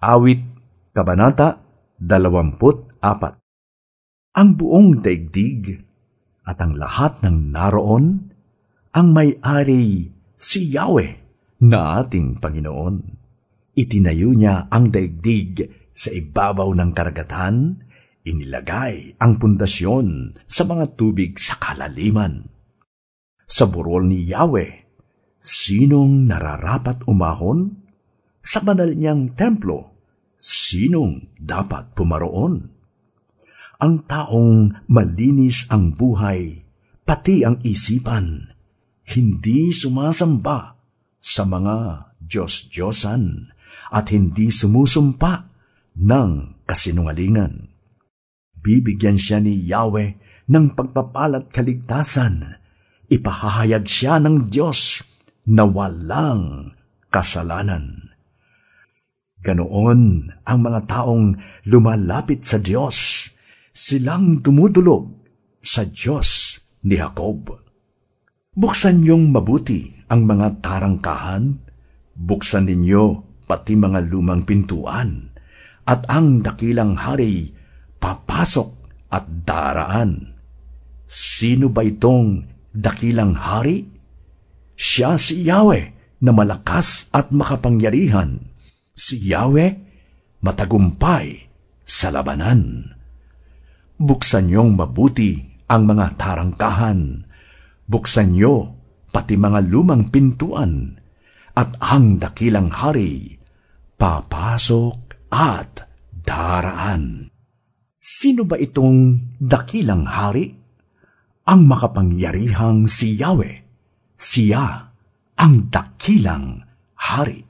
Awit, Kabanata 24 Ang buong daigdig at ang lahat ng naroon, ang may-ari si Yahweh na ating Panginoon. Itinayo niya ang daigdig sa ibabaw ng karagatan, inilagay ang pundasyon sa mga tubig sa kalaliman. Sa burol ni Yahweh, sinong nararapat umahon? Sa banal niyang templo, sinong dapat pumaroon? Ang taong malinis ang buhay, pati ang isipan, hindi sumasamba sa mga Diyos-Diyosan at hindi sumusumpa ng kasinungalingan. Bibigyan siya ni Yahweh ng pagpapalat kaligtasan. Ipahahayag siya ng Diyos na walang kasalanan. Ganoon ang mga taong lumalapit sa Diyos, silang tumutulog sa Diyos ni Jacob. Buksan niyong mabuti ang mga tarangkahan, buksan ninyo pati mga lumang pintuan, at ang dakilang hari papasok at daraan. Sino ba itong dakilang hari? Siya si Yahweh na malakas at makapangyarihan si Yahweh matagumpay sa labanan. Buksan niyong mabuti ang mga tarangkahan. Buksan niyo pati mga lumang pintuan at ang dakilang hari papasok at daraan. Sino ba itong dakilang hari? Ang makapangyarihang si Yahweh. Siya ang dakilang hari.